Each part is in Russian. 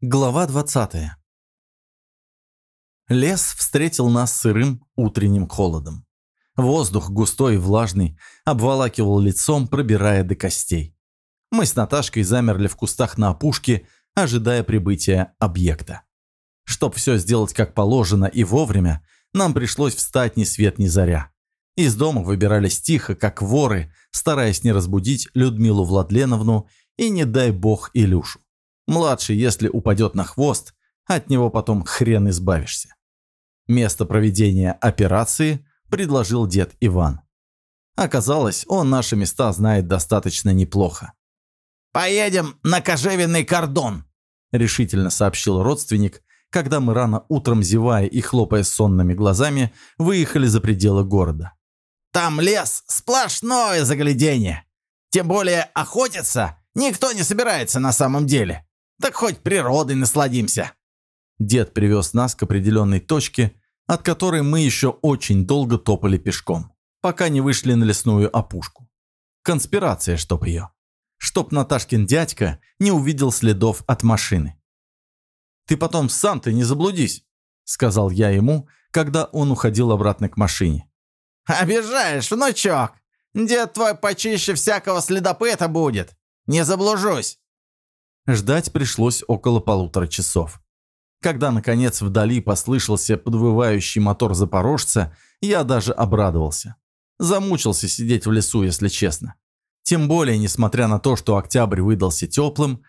Глава 20. Лес встретил нас сырым утренним холодом. Воздух густой и влажный обволакивал лицом, пробирая до костей. Мы с Наташкой замерли в кустах на опушке, ожидая прибытия объекта. Чтоб все сделать как положено и вовремя, нам пришлось встать ни свет ни заря. Из дома выбирались тихо, как воры, стараясь не разбудить Людмилу Владленовну и, не дай бог, Илюшу. Младший, если упадет на хвост, от него потом хрен избавишься. Место проведения операции предложил дед Иван. Оказалось, он наши места знает достаточно неплохо. «Поедем на кожевенный кордон», — решительно сообщил родственник, когда мы рано утром, зевая и хлопая сонными глазами, выехали за пределы города. «Там лес, сплошное заглядение. Тем более охотиться никто не собирается на самом деле. Так хоть природой насладимся». Дед привез нас к определенной точке, от которой мы еще очень долго топали пешком, пока не вышли на лесную опушку. Конспирация, чтоб ее. Чтоб Наташкин дядька не увидел следов от машины. «Ты потом сам-то не заблудись», — сказал я ему, когда он уходил обратно к машине. «Обижаешь, внучок! Дед твой почище всякого следопыта будет! Не заблужусь!» Ждать пришлось около полутора часов. Когда, наконец, вдали послышался подвывающий мотор запорожца, я даже обрадовался. Замучился сидеть в лесу, если честно. Тем более, несмотря на то, что октябрь выдался теплым,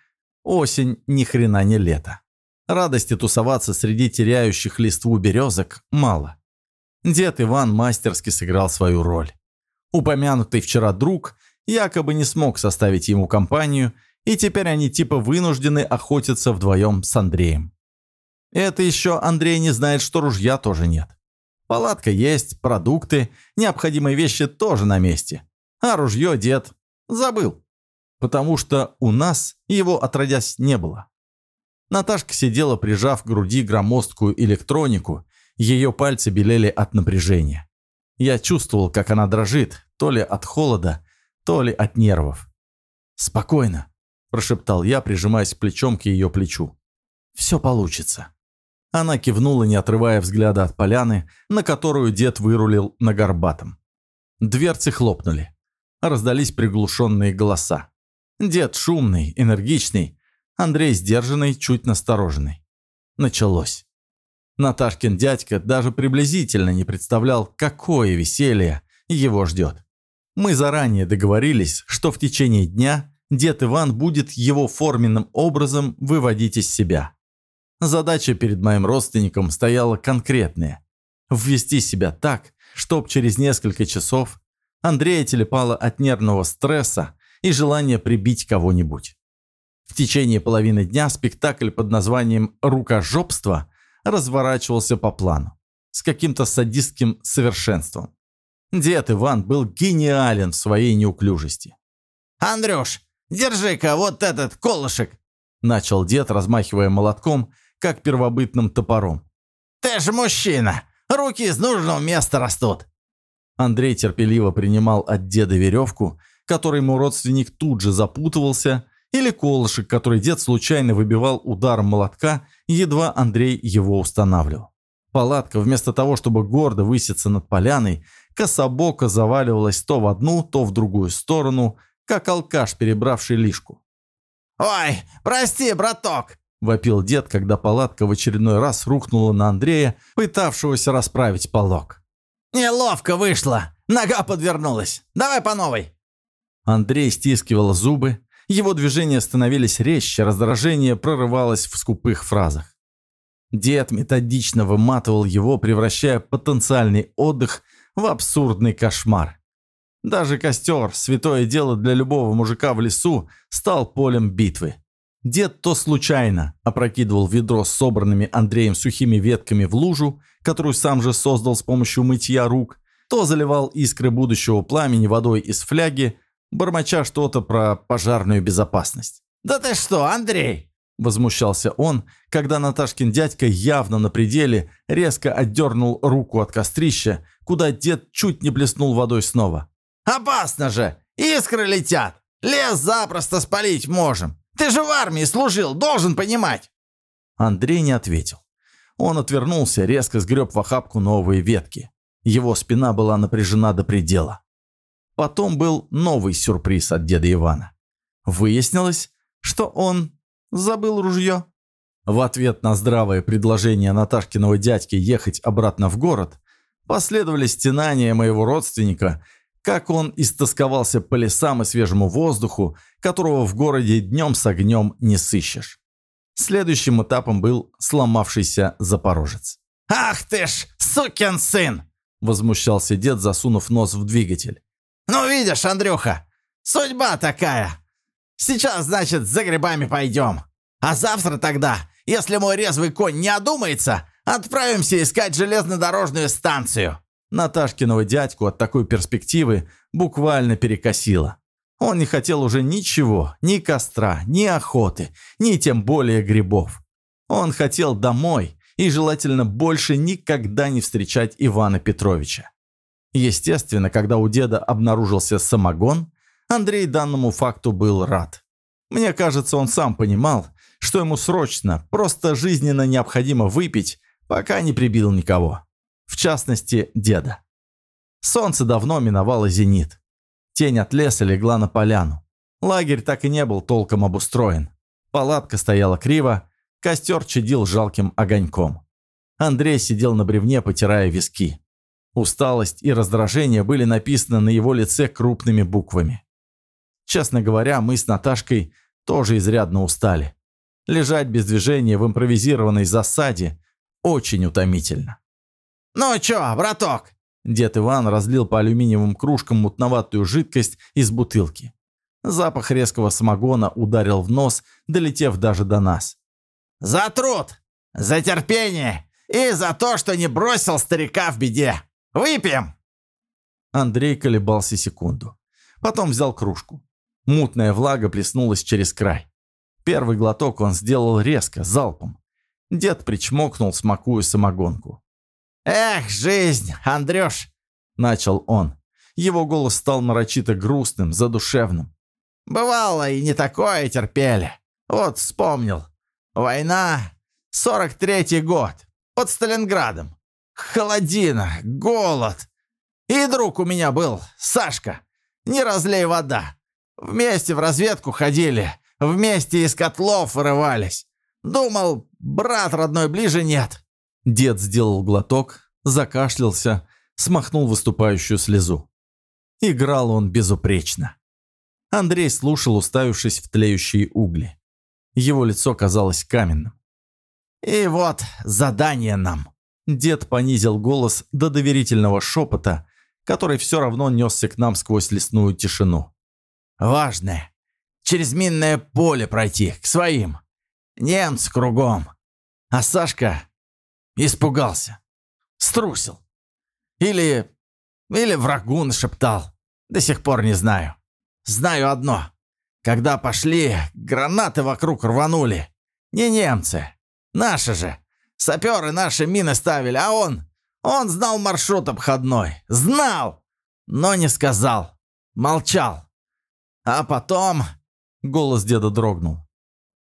осень ни хрена не лето. Радости тусоваться среди теряющих листву березок мало. Дед Иван мастерски сыграл свою роль. Упомянутый вчера друг якобы не смог составить ему компанию – и теперь они типа вынуждены охотиться вдвоем с Андреем. Это еще Андрей не знает, что ружья тоже нет. Палатка есть, продукты, необходимые вещи тоже на месте. А ружье дед забыл. Потому что у нас его отродясь не было. Наташка сидела, прижав к груди громоздкую электронику, ее пальцы белели от напряжения. Я чувствовал, как она дрожит, то ли от холода, то ли от нервов. «Спокойно», – прошептал я, прижимаясь плечом к ее плечу. «Все получится». Она кивнула, не отрывая взгляда от поляны, на которую дед вырулил на горбатом. Дверцы хлопнули. Раздались приглушенные голоса. Дед шумный, энергичный, Андрей сдержанный, чуть настороженный. Началось. Наташкин дядька даже приблизительно не представлял, какое веселье его ждет. Мы заранее договорились, что в течение дня дед Иван будет его форменным образом выводить из себя. Задача перед моим родственником стояла конкретная – ввести себя так, чтоб через несколько часов Андрея телепало от нервного стресса и желания прибить кого-нибудь. В течение половины дня спектакль под названием «Рукожопство» разворачивался по плану, с каким-то садистским совершенством. Дед Иван был гениален в своей неуклюжести. «Андрюш, Держи-ка вот этот колышек!» Начал дед, размахивая молотком, как первобытным топором. «Ты же мужчина! Руки из нужного места растут!» Андрей терпеливо принимал от деда веревку, которой ему родственник тут же запутывался, или колышек, который дед случайно выбивал ударом молотка, едва Андрей его устанавливал. Палатка, вместо того, чтобы гордо выситься над поляной, кособоко заваливалась то в одну, то в другую сторону, как алкаш, перебравший лишку. «Ой, прости, браток!» – вопил дед, когда палатка в очередной раз рухнула на Андрея, пытавшегося расправить полог. «Неловко вышло! Нога подвернулась! Давай по новой!» Андрей стискивал зубы, его движения становились резче, раздражение прорывалось в скупых фразах. Дед методично выматывал его, превращая потенциальный отдых в абсурдный кошмар. Даже костер, святое дело для любого мужика в лесу, стал полем битвы. Дед то случайно опрокидывал ведро с собранными Андреем сухими ветками в лужу, которую сам же создал с помощью мытья рук, то заливал искры будущего пламени водой из фляги, бормоча что-то про пожарную безопасность. «Да ты что, Андрей?» – возмущался он, когда Наташкин дядька явно на пределе резко отдернул руку от кострища, куда дед чуть не блеснул водой снова. Опасно же! Искры летят! Лес запросто спалить можем! Ты же в армии служил, должен понимать!» Андрей не ответил. Он отвернулся, резко сгреб в охапку новые ветки. Его спина была напряжена до предела. Потом был новый сюрприз от деда Ивана. Выяснилось, что он забыл ружье. В ответ на здравое предложение Наташкиного дядьки ехать обратно в город, последовали стенания моего родственника, как он истосковался по лесам и свежему воздуху, которого в городе днем с огнем не сыщешь. Следующим этапом был сломавшийся запорожец. «Ах ты ж, сукин сын!» – возмущался дед, засунув нос в двигатель. «Ну видишь, Андрюха, судьба такая. Сейчас, значит, за грибами пойдем. А завтра тогда, если мой резвый конь не одумается, отправимся искать железнодорожную станцию». Наташкиного дядьку от такой перспективы буквально перекосило. Он не хотел уже ничего, ни костра, ни охоты, ни тем более грибов. Он хотел домой и желательно больше никогда не встречать Ивана Петровича. Естественно, когда у деда обнаружился самогон, Андрей данному факту был рад. Мне кажется, он сам понимал, что ему срочно, просто жизненно необходимо выпить, пока не прибил никого. В частности, деда. Солнце давно миновало зенит. Тень от леса легла на поляну. Лагерь так и не был толком обустроен. Палатка стояла криво, костер чадил жалким огоньком. Андрей сидел на бревне, потирая виски. Усталость и раздражение были написаны на его лице крупными буквами. Честно говоря, мы с Наташкой тоже изрядно устали. Лежать без движения в импровизированной засаде очень утомительно. «Ну чё, браток?» Дед Иван разлил по алюминиевым кружкам мутноватую жидкость из бутылки. Запах резкого самогона ударил в нос, долетев даже до нас. «За труд! За терпение! И за то, что не бросил старика в беде! Выпьем!» Андрей колебался секунду. Потом взял кружку. Мутная влага плеснулась через край. Первый глоток он сделал резко, залпом. Дед причмокнул, смакуя самогонку. «Эх, жизнь, Андрюш!» – начал он. Его голос стал нарочито грустным, задушевным. «Бывало и не такое терпели. Вот вспомнил. Война, 43-й год, под Сталинградом. Холодина, голод. И друг у меня был, Сашка. Не разлей вода. Вместе в разведку ходили, вместе из котлов вырывались. Думал, брат родной ближе нет. Дед сделал глоток, закашлялся, смахнул выступающую слезу. Играл он безупречно. Андрей слушал, уставившись в тлеющие угли. Его лицо казалось каменным. «И вот задание нам!» Дед понизил голос до доверительного шепота, который все равно несся к нам сквозь лесную тишину. «Важное. Через минное поле пройти, к своим. Немцы кругом. А Сашка испугался. Струсил. Или... или врагу нашептал. До сих пор не знаю. Знаю одно. Когда пошли, гранаты вокруг рванули. Не немцы. Наши же. Саперы наши мины ставили, а он... Он знал маршрут обходной. Знал! Но не сказал. Молчал. А потом... Голос деда дрогнул.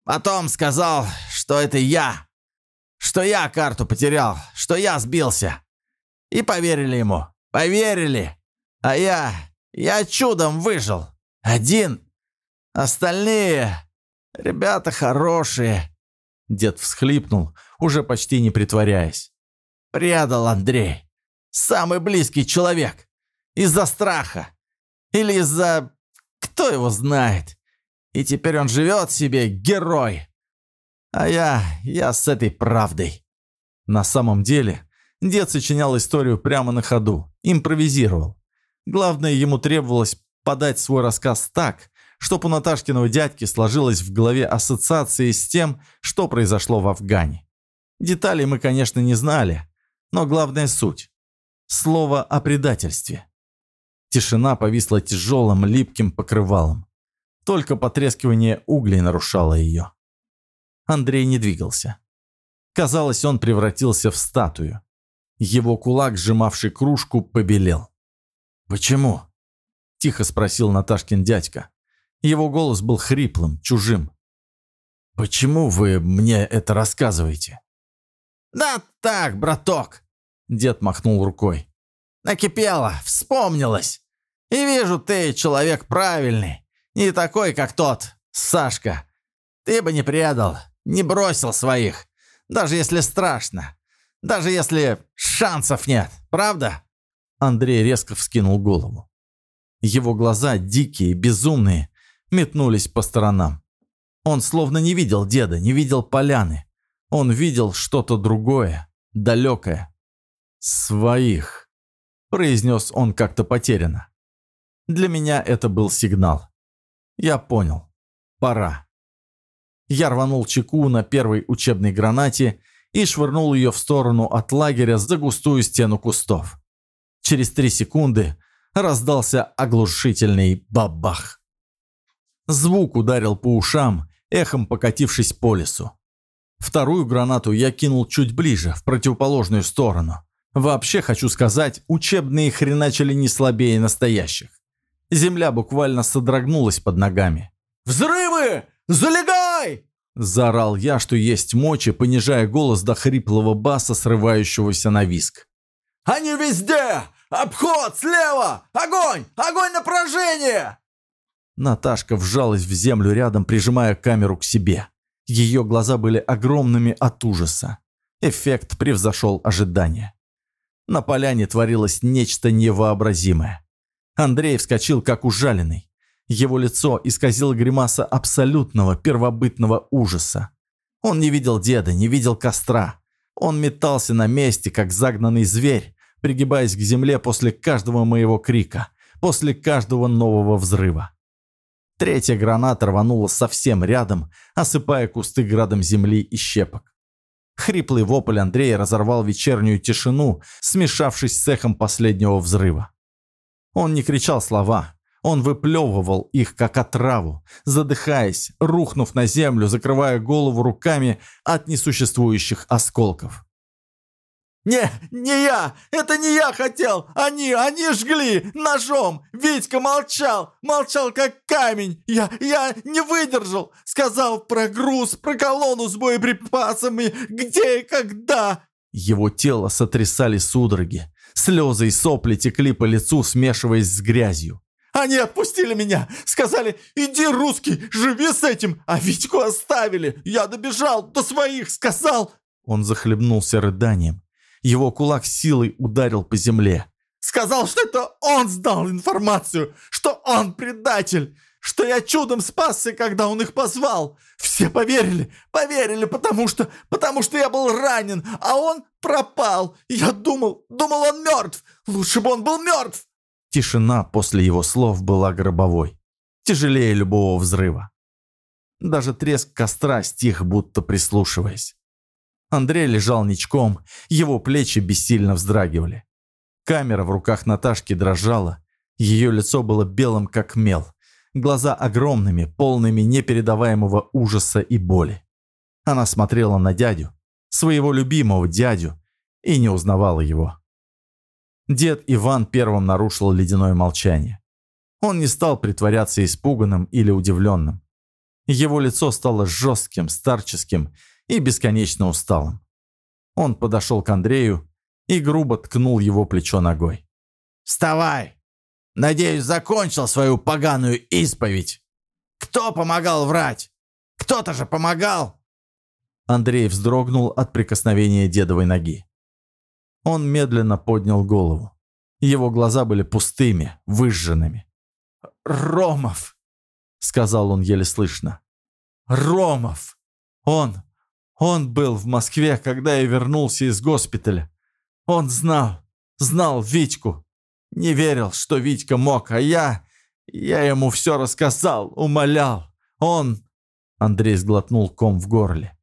Потом сказал, что это я. Что я карту потерял, что я сбился. И поверили ему. Поверили. А я... Я чудом выжил. Один. Остальные... Ребята хорошие. Дед всхлипнул, уже почти не притворяясь. «Предал Андрей. Самый близкий человек. Из-за страха. Или из-за... Кто его знает. И теперь он живет себе, герой. А я... я с этой правдой». На самом деле, дед сочинял историю прямо на ходу, импровизировал. Главное, ему требовалось подать свой рассказ так, чтоб у Наташкиного дядьки сложилось в голове ассоциации с тем, что произошло в Афгане. Деталей мы, конечно, не знали, но главная суть. Слово о предательстве. Тишина повисла тяжелым, липким покрывалом. Только потрескивание углей нарушало ее. Андрей не двигался. Казалось, он превратился в статую. Его кулак, сжимавший кружку, побелел. «Почему?» – тихо спросил Наташкин дядька. Его голос был хриплым, чужим. Почему вы мне это рассказываете? Да так, браток. Дед махнул рукой. Накипело, вспомнилось. И вижу, ты человек правильный. Не такой, как тот, Сашка. Ты бы не предал, не бросил своих. Даже если страшно. Даже если шансов нет, правда? Андрей резко вскинул голову. Его глаза, дикие, безумные, метнулись по сторонам. Он словно не видел деда, не видел поляны. Он видел что-то другое, далекое. «Своих», – произнес он как-то потерянно. Для меня это был сигнал. Я понял. Пора. Я рванул чеку на первой учебной гранате и швырнул ее в сторону от лагеря за густую стену кустов. Через три секунды раздался оглушительный бабах. Звук ударил по ушам, эхом покатившись по лесу. Вторую гранату я кинул чуть ближе, в противоположную сторону. Вообще, хочу сказать, учебные хреначили не слабее настоящих. Земля буквально содрогнулась под ногами. «Взрывы! Залегай!» Заорал я, что есть мочи, понижая голос до хриплого баса, срывающегося на виск. «Они везде! Обход! Слева! Огонь! Огонь на поражение!» Наташка вжалась в землю рядом, прижимая камеру к себе. Ее глаза были огромными от ужаса. Эффект превзошел ожидания. На поляне творилось нечто невообразимое. Андрей вскочил, как ужаленный. Его лицо исказило гримаса абсолютного первобытного ужаса. Он не видел деда, не видел костра. Он метался на месте, как загнанный зверь, пригибаясь к земле после каждого моего крика, после каждого нового взрыва. Третья граната рванула совсем рядом, осыпая кусты градом земли и щепок. Хриплый вопль Андрея разорвал вечернюю тишину, смешавшись с эхом последнего взрыва. Он не кричал слова, он выплевывал их, как отраву, задыхаясь, рухнув на землю, закрывая голову руками от несуществующих осколков. «Не, не я! Это не я хотел! Они, они жгли ножом! Витька молчал! Молчал, как камень! Я, я не выдержал! Сказал про груз, про колонну с боеприпасами! Где и когда!» Его тело сотрясали судороги. Слезы и сопли текли по лицу, смешиваясь с грязью. Они отпустили меня. Сказали, иди, русский, живи с этим. А Витьку оставили. Я добежал до своих, сказал. Он захлебнулся рыданием. Его кулак силой ударил по земле. Сказал, что это он сдал информацию, что он предатель, что я чудом спасся, когда он их позвал. Все поверили, поверили, потому что, потому что я был ранен, а он пропал. Я думал, думал, он мертв. Лучше бы он был мертв. Тишина после его слов была гробовой, тяжелее любого взрыва. Даже треск костра стих, будто прислушиваясь. Андрей лежал ничком, его плечи бессильно вздрагивали. Камера в руках Наташки дрожала, ее лицо было белым, как мел, глаза огромными, полными непередаваемого ужаса и боли. Она смотрела на дядю, своего любимого дядю, и не узнавала его. Дед Иван первым нарушил ледяное молчание. Он не стал притворяться испуганным или удивленным. Его лицо стало жестким, старческим и бесконечно усталым. Он подошел к Андрею и грубо ткнул его плечо ногой. «Вставай! Надеюсь, закончил свою поганую исповедь! Кто помогал врать? Кто-то же помогал!» Андрей вздрогнул от прикосновения дедовой ноги. Он медленно поднял голову. Его глаза были пустыми, выжженными. «Ромов!» — сказал он еле слышно. «Ромов! Он! Он был в Москве, когда я вернулся из госпиталя. Он знал, знал Витьку. Не верил, что Витька мог, а я... Я ему все рассказал, умолял. Он...» Андрей сглотнул ком в горле.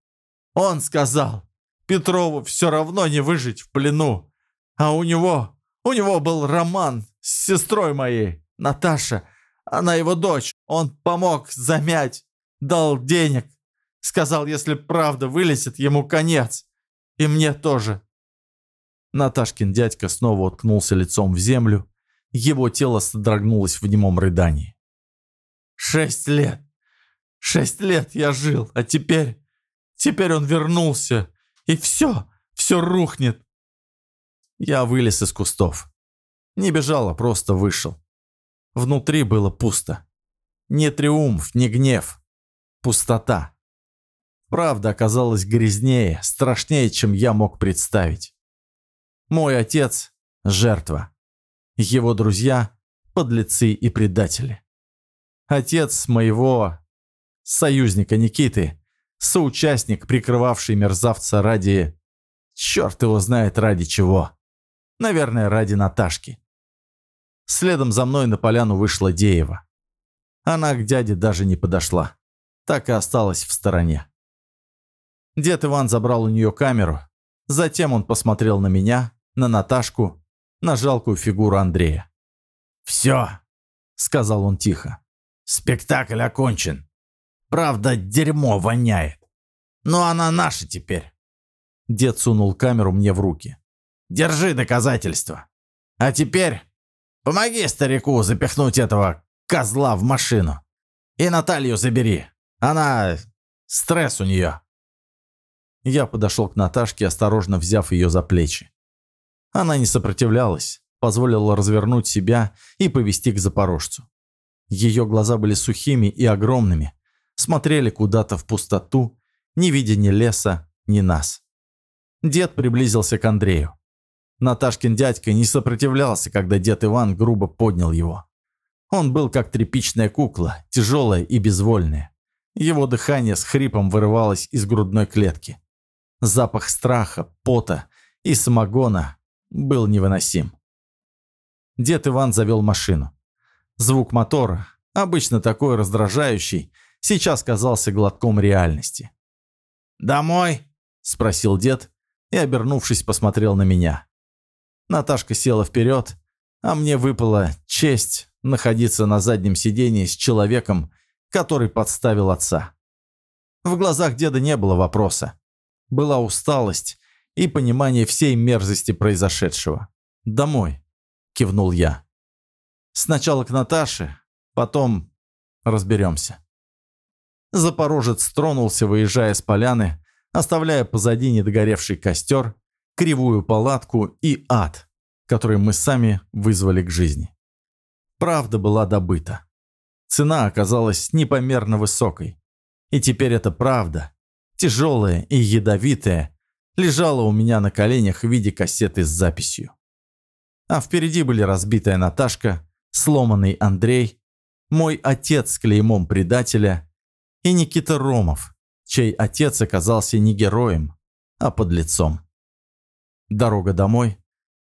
«Он сказал, Петрову все равно не выжить в плену. А у него, у него был роман с сестрой моей, Наташа. Она его дочь. Он помог замять, дал денег. Сказал, если правда вылезет, ему конец. И мне тоже. Наташкин дядька снова уткнулся лицом в землю. Его тело содрогнулось в немом рыдании. «Шесть лет! Шесть лет я жил, а теперь... Теперь он вернулся, и все, все рухнет. Я вылез из кустов. Не бежал, а просто вышел. Внутри было пусто. Не триумф, не гнев. Пустота. Правда оказалась грязнее, страшнее, чем я мог представить. Мой отец – жертва. Его друзья – подлецы и предатели. Отец моего союзника Никиты, соучастник, прикрывавший мерзавца ради... Черт его знает ради чего. Наверное, ради Наташки. Следом за мной на поляну вышла Деева. Она к дяде даже не подошла. Так и осталась в стороне. Дед Иван забрал у нее камеру. Затем он посмотрел на меня, на Наташку, на жалкую фигуру Андрея. «Все», — сказал он тихо. «Спектакль окончен. Правда, дерьмо воняет. Но она наша теперь». Дед сунул камеру мне в руки. «Держи доказательства. А теперь помоги старику запихнуть этого козла в машину. И Наталью забери. Она... стресс у нее». Я подошел к Наташке, осторожно взяв ее за плечи. Она не сопротивлялась, позволила развернуть себя и повести к запорожцу. Ее глаза были сухими и огромными, смотрели куда-то в пустоту, не видя ни леса, ни нас. Дед приблизился к Андрею. Наташкин дядька не сопротивлялся, когда дед Иван грубо поднял его. Он был как тряпичная кукла, тяжелая и безвольная. Его дыхание с хрипом вырывалось из грудной клетки. Запах страха, пота и самогона был невыносим. Дед Иван завел машину. Звук мотора, обычно такой раздражающий, сейчас казался глотком реальности. «Домой?» – спросил дед и, обернувшись, посмотрел на меня. Наташка села вперед, а мне выпала честь находиться на заднем сидении с человеком, который подставил отца. В глазах деда не было вопроса была усталость и понимание всей мерзости произошедшего. «Домой», – кивнул я. «Сначала к Наташе, потом разберемся». Запорожец тронулся, выезжая с поляны, оставляя позади недогоревший костер, кривую палатку и ад, который мы сами вызвали к жизни. Правда была добыта. Цена оказалась непомерно высокой. И теперь эта правда тяжелая и ядовитая, лежала у меня на коленях в виде кассеты с записью. А впереди были разбитая Наташка, сломанный Андрей, мой отец с клеймом предателя и Никита Ромов, чей отец оказался не героем, а подлецом. Дорога домой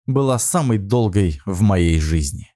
была самой долгой в моей жизни.